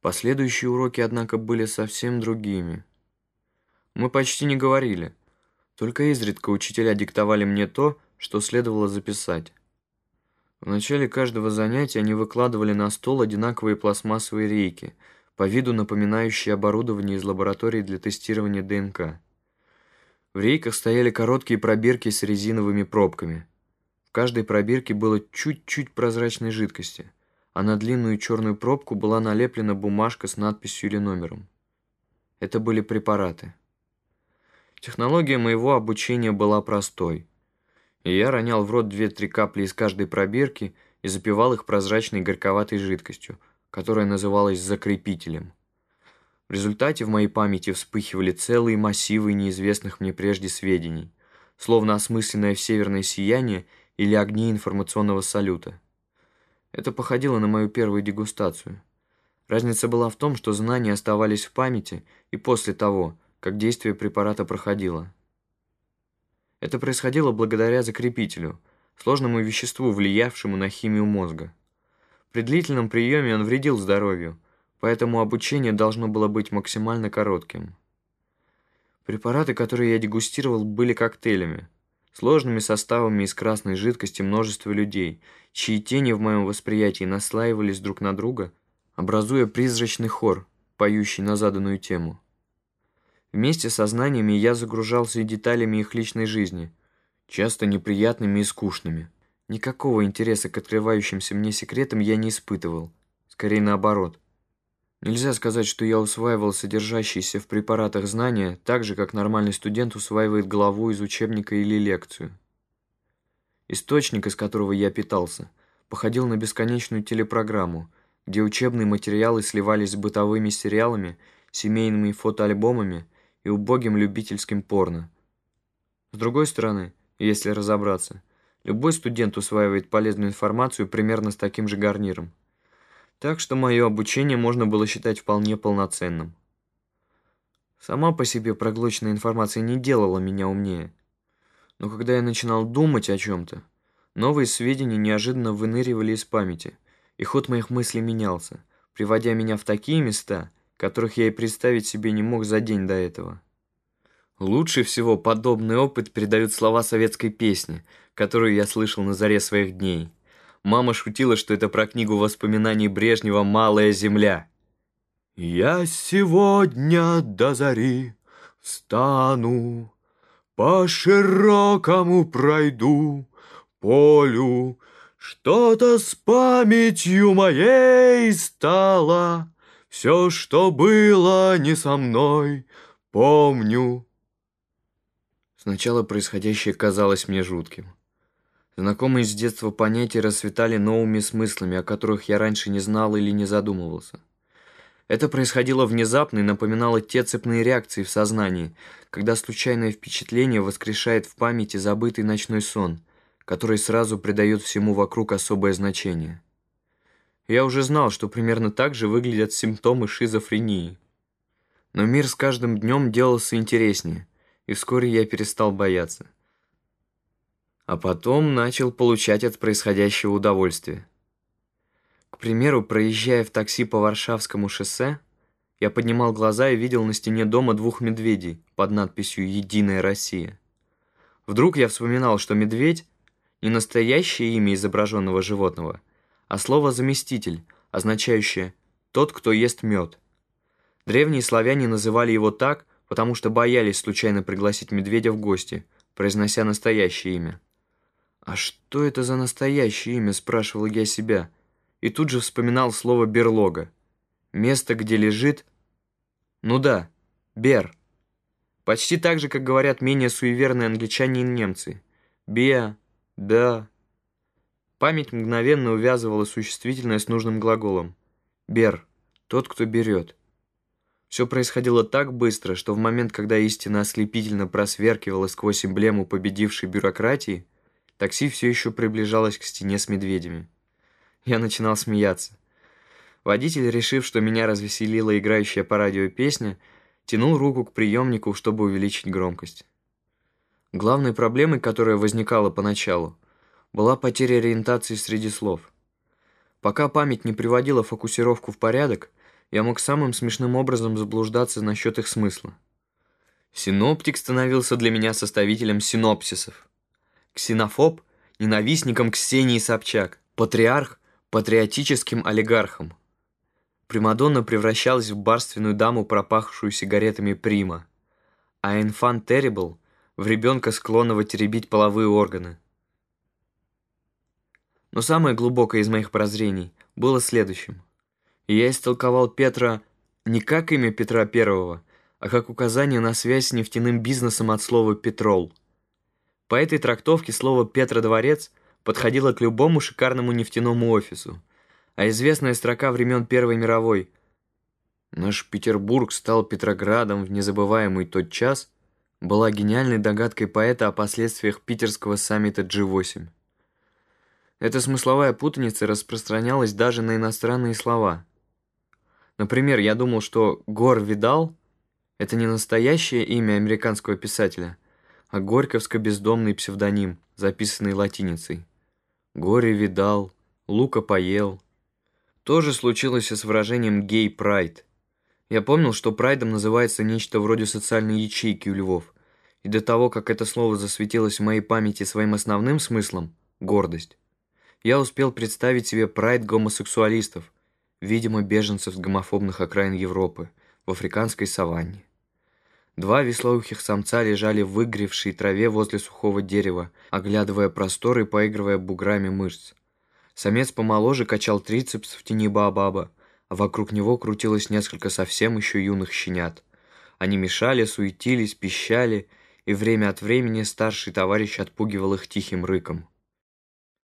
Последующие уроки, однако, были совсем другими. Мы почти не говорили. Только изредка учителя диктовали мне то, что следовало записать. В начале каждого занятия они выкладывали на стол одинаковые пластмассовые рейки, по виду напоминающие оборудование из лаборатории для тестирования ДНК. В рейках стояли короткие пробирки с резиновыми пробками. В каждой пробирке было чуть-чуть прозрачной жидкости, а на длинную черную пробку была налеплена бумажка с надписью или номером. Это были препараты. Технология моего обучения была простой, и я ронял в рот две-три капли из каждой пробирки и запивал их прозрачной горьковатой жидкостью, которая называлась закрепителем. В результате в моей памяти вспыхивали целые массивы неизвестных мне прежде сведений, словно осмысленное в северное сияние или огни информационного салюта. Это походило на мою первую дегустацию. Разница была в том, что знания оставались в памяти и после того, как действие препарата проходило. Это происходило благодаря закрепителю, сложному веществу, влиявшему на химию мозга. При длительном приеме он вредил здоровью, поэтому обучение должно было быть максимально коротким. Препараты, которые я дегустировал, были коктейлями, сложными составами из красной жидкости множества людей, чьи тени в моем восприятии наслаивались друг на друга, образуя призрачный хор, поющий на заданную тему. Вместе со знаниями я загружался и деталями их личной жизни, часто неприятными и скучными. Никакого интереса к открывающимся мне секретам я не испытывал, скорее наоборот. Нельзя сказать, что я усваивал содержащиеся в препаратах знания так же, как нормальный студент усваивает главу из учебника или лекцию. Источник, из которого я питался, походил на бесконечную телепрограмму, где учебные материалы сливались с бытовыми сериалами, семейными фотоальбомами и убогим любительским порно. С другой стороны, если разобраться, любой студент усваивает полезную информацию примерно с таким же гарниром. Так что мое обучение можно было считать вполне полноценным. Сама по себе проглоченная информация не делала меня умнее. Но когда я начинал думать о чем-то, новые сведения неожиданно выныривали из памяти, и ход моих мыслей менялся, приводя меня в такие места, которых я и представить себе не мог за день до этого. Лучше всего подобный опыт передают слова советской песни, которую я слышал на заре своих дней. Мама шутила, что это про книгу воспоминаний Брежнева «Малая земля». «Я сегодня до зари встану, по широкому пройду полю, что-то с памятью моей стало». Все, что было не со мной, помню. Сначала происходящее казалось мне жутким. Знакомые с детства понятия расцветали новыми смыслами, о которых я раньше не знал или не задумывался. Это происходило внезапно и напоминало те цепные реакции в сознании, когда случайное впечатление воскрешает в памяти забытый ночной сон, который сразу придает всему вокруг особое значение. Я уже знал, что примерно так же выглядят симптомы шизофрении. Но мир с каждым днем делался интереснее, и вскоре я перестал бояться. А потом начал получать от происходящего удовольствие. К примеру, проезжая в такси по Варшавскому шоссе, я поднимал глаза и видел на стене дома двух медведей под надписью «Единая Россия». Вдруг я вспоминал, что медведь — не настоящее имя изображенного животного — а слово «заместитель», означающее «тот, кто ест мед». Древние славяне называли его так, потому что боялись случайно пригласить медведя в гости, произнося настоящее имя. «А что это за настоящее имя?» – спрашивал я себя. И тут же вспоминал слово «берлога». Место, где лежит... Ну да, Бер. Почти так же, как говорят менее суеверные англичане и немцы. Беа, да, Память мгновенно увязывала существительное с нужным глаголом. «Бер» — тот, кто берет. Все происходило так быстро, что в момент, когда истина ослепительно просверкивала сквозь эмблему победившей бюрократии, такси все еще приближалось к стене с медведями. Я начинал смеяться. Водитель, решив, что меня развеселила играющая по радио песня, тянул руку к приемнику, чтобы увеличить громкость. Главной проблемой, которая возникала поначалу, была потеря ориентации среди слов. Пока память не приводила фокусировку в порядок, я мог самым смешным образом заблуждаться насчет их смысла. Синоптик становился для меня составителем синопсисов. Ксенофоб – ненавистником Ксении Собчак. Патриарх – патриотическим олигархом. Примадонна превращалась в барственную даму, пропахшую сигаретами Прима, а инфант Террибл – в ребенка, склонного теребить половые органы. Но самое глубокое из моих прозрений было следующим. Я истолковал Петра не как имя Петра Первого, а как указание на связь с нефтяным бизнесом от слова «петрол». По этой трактовке слово «Петродворец» подходило к любому шикарному нефтяному офису, а известная строка времен Первой мировой «Наш Петербург стал Петроградом в незабываемый тот час» была гениальной догадкой поэта о последствиях питерского саммита G8. Эта смысловая путаница распространялась даже на иностранные слова. Например, я думал, что Гор Видал — это не настоящее имя американского писателя, а горьковско-бездомный псевдоним, записанный латиницей. Горе видал, лука поел. То же случилось и с выражением «гей-прайд». Я помнил, что прайдом называется нечто вроде социальной ячейки у львов, и до того, как это слово засветилось в моей памяти своим основным смыслом — гордость, я успел представить себе прайд гомосексуалистов, видимо, беженцев с гомофобных окраин Европы, в африканской саванне. Два веслоухих самца лежали в выгревшей траве возле сухого дерева, оглядывая просторы и поигрывая буграми мышц. Самец помоложе качал трицепс в тени баобаба, а вокруг него крутилось несколько совсем еще юных щенят. Они мешали, суетились, пищали, и время от времени старший товарищ отпугивал их тихим рыком.